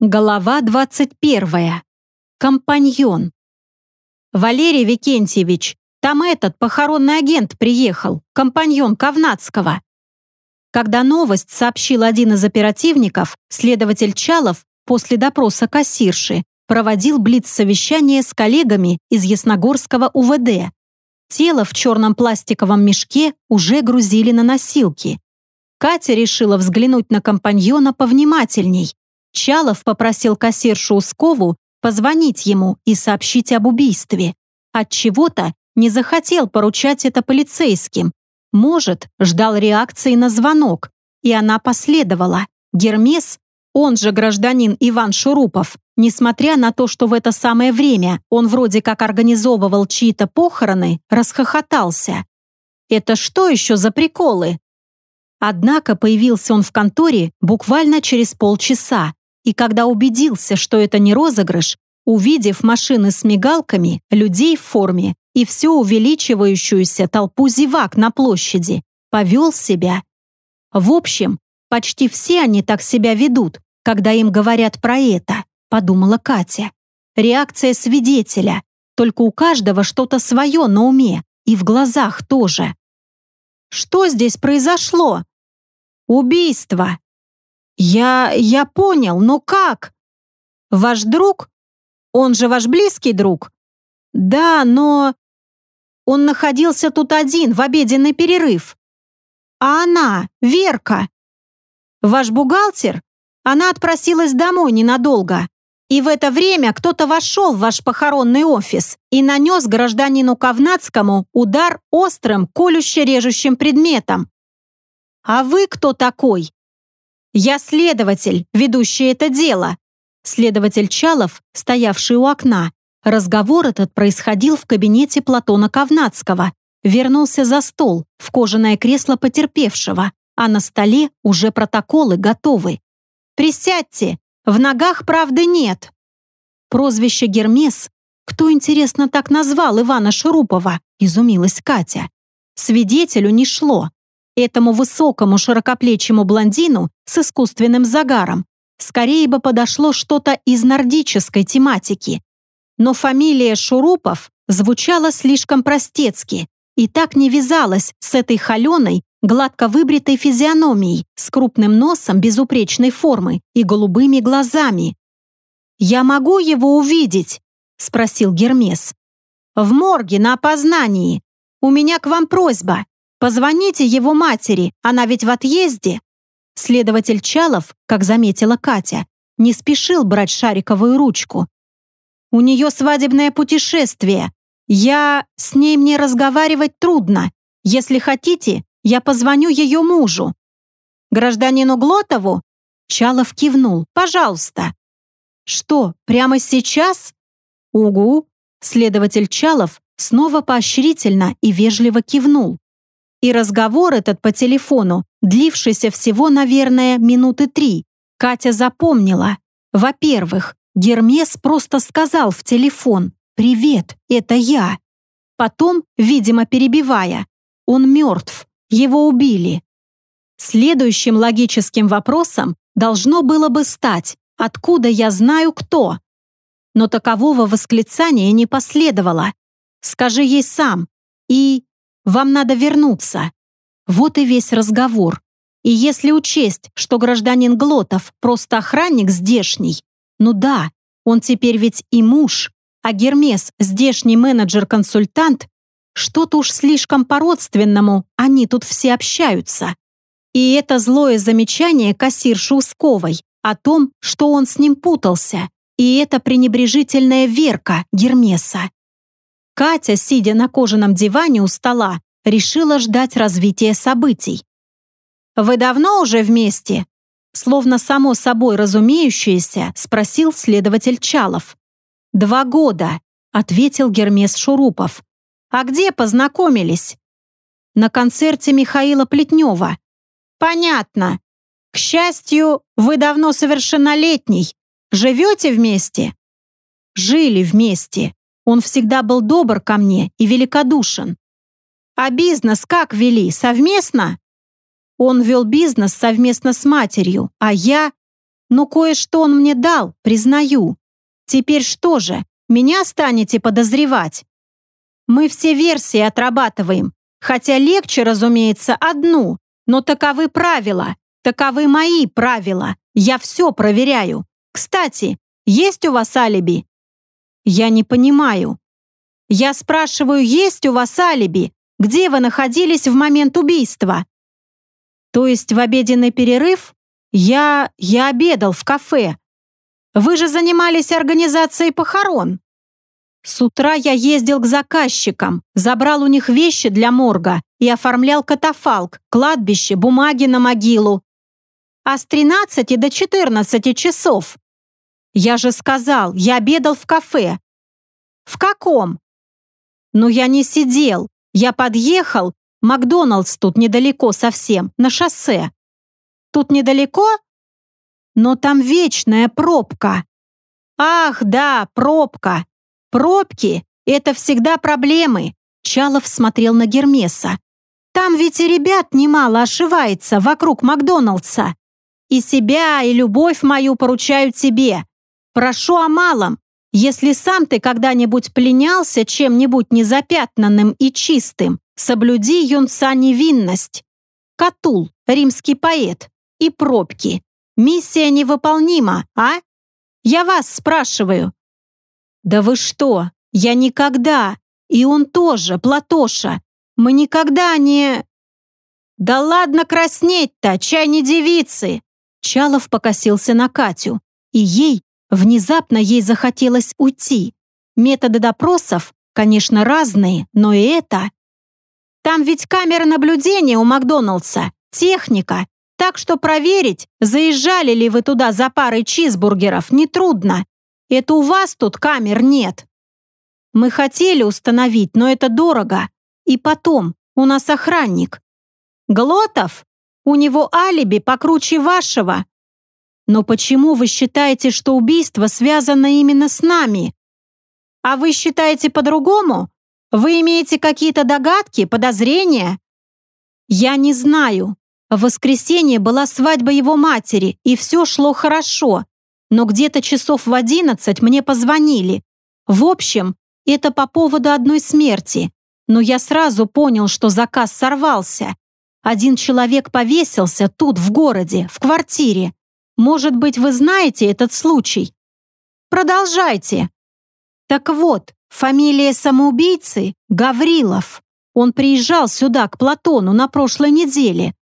Голова 21. Компаньон. Валерий Викентьевич, там этот похоронный агент приехал, компаньон Ковнацкого. Когда новость сообщил один из оперативников, следователь Чалов после допроса кассирши проводил блиц-совещание с коллегами из Ясногорского УВД. Тело в черном пластиковом мешке уже грузили на носилки. Катя решила взглянуть на компаньона повнимательней, Чалов попросил кассиршу Ускову позвонить ему и сообщить об убийстве. От чего-то не захотел поручать это полицейским. Может, ждал реакции на звонок, и она последовала. Гермес, он же гражданин Иван Шурупов, несмотря на то, что в это самое время он вроде как организовывал чьи-то похороны, расхохотался. Это что еще за приколы? Однако появился он в конторе буквально через полчаса, и когда убедился, что это не розыгрыш, увидев машины с мигалками, людей в форме и всю увеличивающуюся толпу зевак на площади, повел себя. В общем, почти все они так себя ведут, когда им говорят про это, подумала Катя. Реакция свидетеля, только у каждого что-то свое на уме и в глазах тоже. Что здесь произошло? Убийство, «Я... я понял, но как?» «Ваш друг? Он же ваш близкий друг?» «Да, но...» «Он находился тут один в обеденный перерыв». «А она, Верка?» «Ваш бухгалтер?» Она отпросилась домой ненадолго. И в это время кто-то вошел в ваш похоронный офис и нанес гражданину Ковнацкому удар острым, колюще-режущим предметом. «А вы кто такой?» «Я следователь, ведущий это дело!» Следователь Чалов, стоявший у окна. Разговор этот происходил в кабинете Платона Ковнацкого. Вернулся за стол, в кожаное кресло потерпевшего, а на столе уже протоколы готовы. «Присядьте! В ногах правды нет!» Прозвище Гермес кто, интересно, так назвал Ивана Шурупова? Изумилась Катя. Свидетелю не шло. Этому высокому широкоплечему блондину с искусственным загаром скорее бы подошло что-то из нордической тематики. Но фамилия Шурупов звучала слишком простецки и так не вязалась с этой холеной, гладко выбритой физиономией, с крупным носом безупречной формы и голубыми глазами. «Я могу его увидеть?» — спросил Гермес. «В морге на опознании. У меня к вам просьба. Позвоните его матери, она ведь в отъезде. Следователь Чалов, как заметила Катя, не спешил брать шариковую ручку. У нее свадебное путешествие. Я... С ней мне разговаривать трудно. Если хотите, я позвоню ее мужу. Гражданину Глотову? Чалов кивнул. Пожалуйста. Что, прямо сейчас? Угу. Следователь Чалов снова поощрительно и вежливо кивнул. И разговор этот по телефону, длившийся всего, наверное, минуты три, Катя запомнила. Во-первых, Гермес просто сказал в телефон «Привет, это я». Потом, видимо, перебивая, «Он мертв, его убили». Следующим логическим вопросом должно было бы стать «Откуда я знаю, кто?» Но такового восклицания не последовало. «Скажи ей сам» и вам надо вернуться. Вот и весь разговор. И если учесть, что гражданин Глотов просто охранник здешний, ну да, он теперь ведь и муж, а Гермес здешний менеджер-консультант, что-то уж слишком по-родственному они тут все общаются. И это злое замечание кассирши Усковой о том, что он с ним путался, и это пренебрежительная Верка Гермеса. Катя, сидя на кожаном диване у стола, решила ждать развития событий. «Вы давно уже вместе?» Словно само собой разумеющееся, спросил следователь Чалов. «Два года», — ответил Гермес Шурупов. «А где познакомились?» «На концерте Михаила Плетнева». «Понятно. К счастью, вы давно совершеннолетний. Живете вместе?» «Жили вместе», он всегда был добр ко мне и великодушен. А бизнес как вели? Совместно? Он вел бизнес совместно с матерью, а я... Но кое-что он мне дал, признаю. Теперь что же, меня станете подозревать? Мы все версии отрабатываем, хотя легче, разумеется, одну, но таковы правила, таковы мои правила. Я все проверяю. Кстати, есть у вас алиби? Я не понимаю. Я спрашиваю, есть у вас алиби? Где вы находились в момент убийства? То есть в обеденный перерыв? Я... я обедал в кафе. Вы же занимались организацией похорон. С утра я ездил к заказчикам, забрал у них вещи для морга и оформлял катафалк, кладбище, бумаги на могилу. А с 13 до 14 часов. Я же сказал, я обедал в кафе. В каком? Ну, я не сидел. Я подъехал. Макдоналдс тут недалеко совсем, на шоссе. Тут недалеко? Но там вечная пробка. Ах, да, пробка. Пробки — это всегда проблемы. Чалов смотрел на Гермеса. Там ведь и ребят немало ошивается вокруг Макдоналдса. И себя, и любовь мою поручаю тебе. Прошу о малом. Если сам ты когда-нибудь пленялся чем-нибудь незапятнанным и чистым, соблюди юнца невинность. Катул, римский поэт, и пробки. Миссия невыполнима, а? Я вас спрашиваю. Да вы что? Я никогда. И он тоже, Платоша. Мы никогда не... Да ладно краснеть-то, чай не девицы. Чалов покосился на Катю, и ей, внезапно ей захотелось уйти. Методы допросов, конечно, разные, но и это... Там ведь камеры наблюдения у Макдоналдса, техника, так что проверить, заезжали ли вы туда за парой чизбургеров, нетрудно. Это у вас тут камер нет. Мы хотели установить, но это дорого. И потом, у нас охранник. Глотов? У него алиби покруче вашего. Но почему вы считаете, что убийство связано именно с нами? А вы считаете по-другому? Вы имеете какие-то догадки, подозрения? Я не знаю. В воскресенье была свадьба его матери, и все шло хорошо. Но где-то часов в одиннадцать мне позвонили. В общем, это по поводу одной смерти. Но я сразу понял, что заказ сорвался. Один человек повесился тут, в городе, в квартире. Может быть, вы знаете этот случай? Продолжайте. Так вот, фамилия самоубийцы — Гаврилов. Он приезжал сюда, к Платону, на прошлой неделе.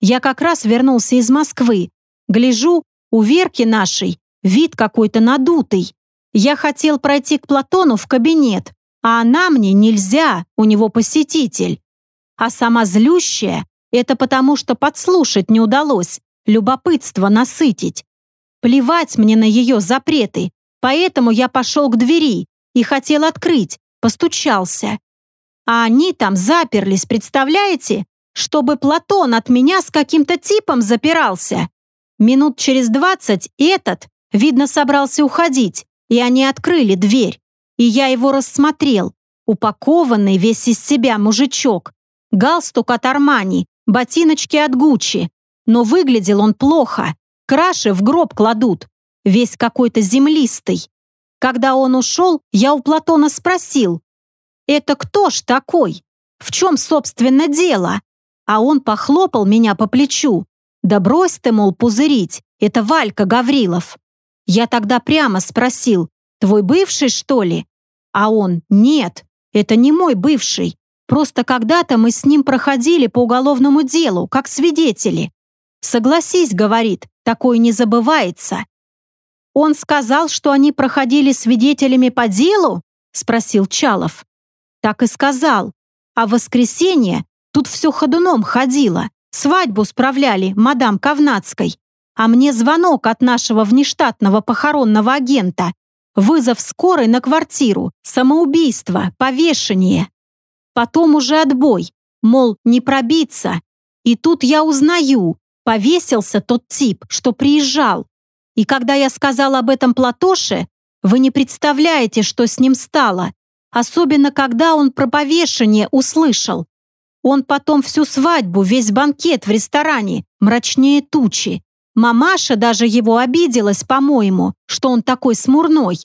Я как раз вернулся из Москвы. Гляжу, у Верки нашей вид какой-то надутый. Я хотел пройти к Платону в кабинет, а она мне нельзя, у него посетитель. А сама злющая — это потому, что подслушать не удалось, любопытство насытить. Плевать мне на ее запреты, поэтому я пошел к двери и хотел открыть, постучался. А они там заперлись, представляете? чтобы Платон от меня с каким-то типом запирался. Минут через двадцать этот, видно, собрался уходить, и они открыли дверь. И я его рассмотрел. Упакованный весь из себя мужичок. Галстук от Армани, ботиночки от Гуччи. Но выглядел он плохо. Краши в гроб кладут. Весь какой-то землистый. Когда он ушел, я у Платона спросил, «Это кто ж такой? В чем, собственно, дело?» а он похлопал меня по плечу. «Да брось ты, мол, пузырить, это Валька Гаврилов». Я тогда прямо спросил, «Твой бывший, что ли?» А он, «Нет, это не мой бывший. Просто когда-то мы с ним проходили по уголовному делу, как свидетели. Согласись, говорит, такое не забывается. Он сказал, что они проходили свидетелями по делу? Спросил Чалов. Так и сказал. А в воскресенье Тут все ходуном ходило. Свадьбу справляли мадам Ковнацкой. А мне звонок от нашего внештатного похоронного агента. Вызов скорой на квартиру, самоубийство, повешение. Потом уже отбой, мол, не пробиться. И тут я узнаю, повесился тот тип, что приезжал. И когда я сказал об этом Платоше, вы не представляете, что с ним стало. Особенно, когда он про повешение услышал. Он потом всю свадьбу, весь банкет в ресторане, мрачнее тучи. Мамаша даже его обиделась, по-моему, что он такой смурной.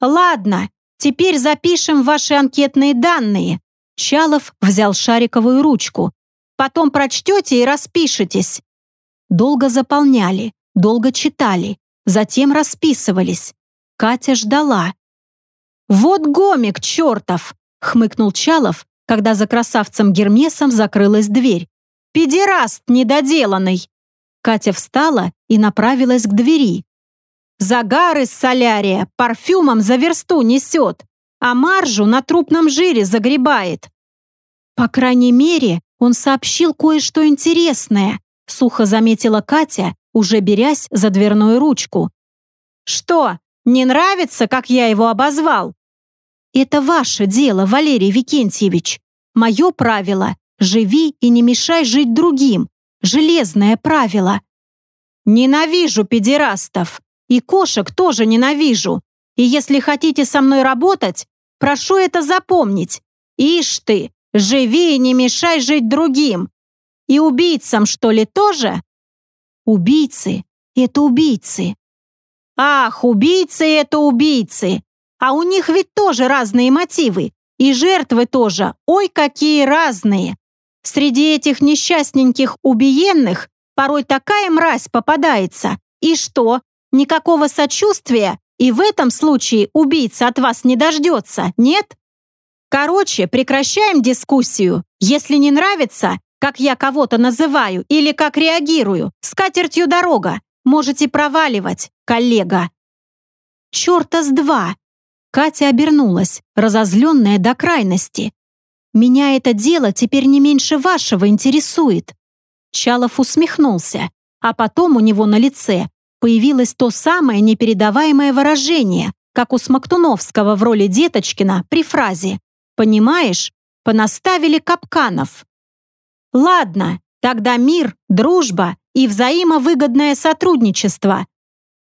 Ладно, теперь запишем ваши анкетные данные. Чалов взял шариковую ручку. Потом прочтете и распишитесь. Долго заполняли, долго читали, затем расписывались. Катя ждала. «Вот гомик чертов!» — хмыкнул Чалов, когда за красавцем Гермесом закрылась дверь. «Педераст недоделанный!» Катя встала и направилась к двери. «Загар из солярия парфюмом за версту несет, а маржу на трупном жире загребает». «По крайней мере, он сообщил кое-что интересное», сухо заметила Катя, уже берясь за дверную ручку. «Что, не нравится, как я его обозвал?» «Это ваше дело, Валерий Викентьевич. Мое правило – живи и не мешай жить другим. Железное правило». «Ненавижу педерастов. И кошек тоже ненавижу. И если хотите со мной работать, прошу это запомнить. Ишь ты, живи и не мешай жить другим. И убийцам, что ли, тоже?» «Убийцы – это убийцы». «Ах, убийцы – это убийцы. А у них ведь тоже разные мотивы. И жертвы тоже, ой, какие разные. Среди этих несчастненьких убиенных порой такая мразь попадается. И что, никакого сочувствия и в этом случае убийца от вас не дождется, нет? Короче, прекращаем дискуссию. Если не нравится, как я кого-то называю или как реагирую, с катертью дорога. Можете проваливать, коллега. Чёрта с два. Катя обернулась, разозленная до крайности. «Меня это дело теперь не меньше вашего интересует». Чалов усмехнулся, а потом у него на лице появилось то самое непередаваемое выражение, как у Смоктуновского в роли Деточкина при фразе «Понимаешь, понаставили капканов». «Ладно, тогда мир, дружба и взаимовыгодное сотрудничество».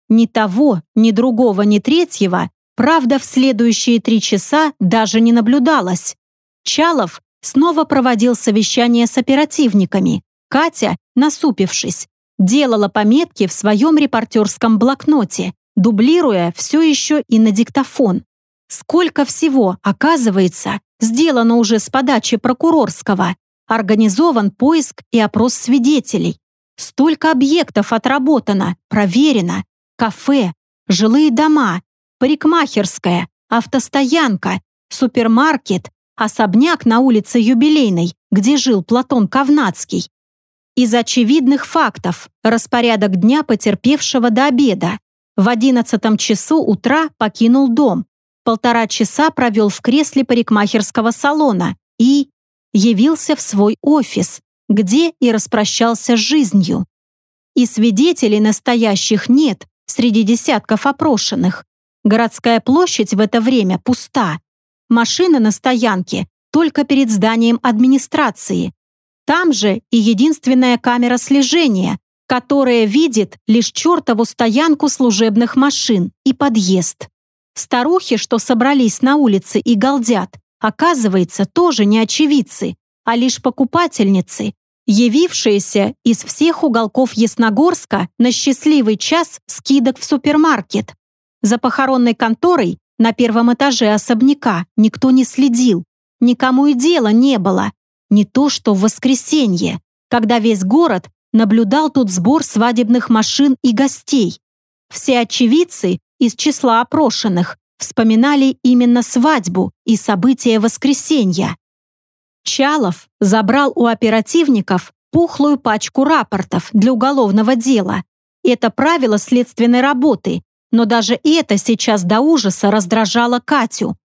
Ни того, ни другого, ни третьего Правда, в следующие три часа даже не наблюдалось. Чалов снова проводил совещание с оперативниками. Катя, насупившись, делала пометки в своем репортерском блокноте, дублируя все еще и на диктофон. Сколько всего, оказывается, сделано уже с подачи прокурорского. Организован поиск и опрос свидетелей. Столько объектов отработано, проверено. Кафе, жилые дома, парикмахерская, автостоянка, супермаркет, особняк на улице Юбилейной, где жил Платон Кавнацкий. Из очевидных фактов распорядок дня потерпевшего до обеда. В одиннадцатом часу утра покинул дом, полтора часа провел в кресле парикмахерского салона и явился в свой офис, где и распрощался с жизнью. И свидетелей настоящих нет среди десятков опрошенных. Городская площадь в это время пуста. Машины на стоянке только перед зданием администрации. Там же и единственная камера слежения, которая видит лишь чертову стоянку служебных машин и подъезд. Старухи, что собрались на улице и галдят, оказывается, тоже не очевидцы, а лишь покупательницы, явившиеся из всех уголков Ясногорска на счастливый час скидок в супермаркет. За похоронной конторой на первом этаже особняка никто не следил, никому и дела не было. Не то что в воскресенье, когда весь город наблюдал тут сбор свадебных машин и гостей. Все очевидцы из числа опрошенных вспоминали именно свадьбу и события воскресенья. Чалов забрал у оперативников пухлую пачку рапортов для уголовного дела. Это правило следственной работы, но даже это сейчас до ужаса раздражало Катю.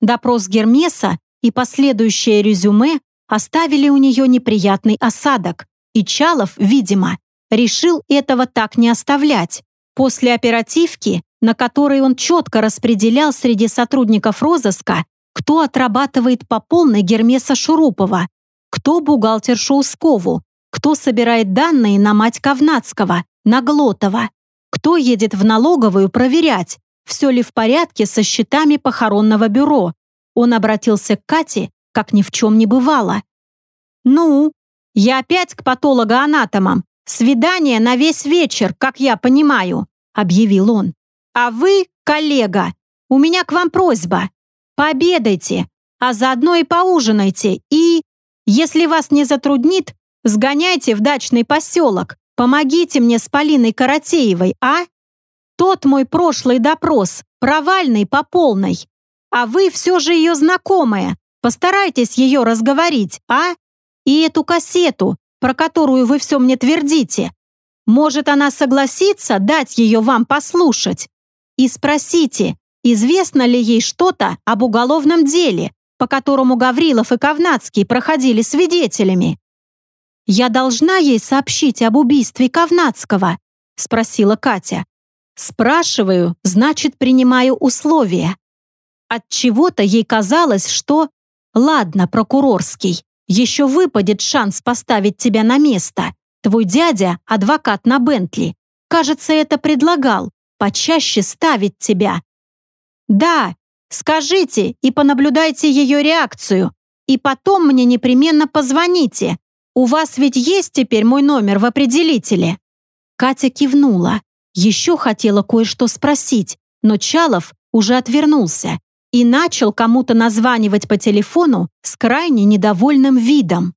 Допрос Гермеса и последующее резюме оставили у нее неприятный осадок, и Чалов, видимо, решил этого так не оставлять. После оперативки, на которой он четко распределял среди сотрудников розыска, кто отрабатывает по полной Гермеса Шурупова, кто бухгалтер Шоускову, кто собирает данные на мать Ковнацкого, на Глотова, кто едет в налоговую проверять, все ли в порядке со счетами похоронного бюро. Он обратился к Кате, как ни в чем не бывало. «Ну, я опять к патологоанатомам. свидание на весь вечер, как я понимаю», — объявил он. «А вы, коллега, у меня к вам просьба. Пообедайте, а заодно и поужинайте, и, если вас не затруднит, сгоняйте в дачный поселок, помогите мне с Полиной Каратеевой, а? Тот мой прошлый допрос, провальный по полной. А вы все же ее знакомая, постарайтесь ее разговорить, а? И эту кассету, про которую вы все мне твердите. Может, она согласится дать ее вам послушать? И спросите, известно ли ей что-то об уголовном деле, по которому Гаврилов и Ковнацкий проходили свидетелями. «Я должна ей сообщить об убийстве Ковнацкого?» — спросила Катя. «Спрашиваю, значит, принимаю условия». От чего то ей казалось, что... Ладно, прокурорский, еще выпадет шанс поставить тебя на место. Твой дядя — адвокат на Бентли. Кажется, это предлагал. Почаще ставить тебя. Да, скажите и понаблюдайте ее реакцию. И потом мне непременно позвоните. У вас ведь есть теперь мой номер в определителе?» Катя кивнула. Еще хотела кое-что спросить, но Чалов уже отвернулся и начал кому-то названивать по телефону с крайне недовольным видом.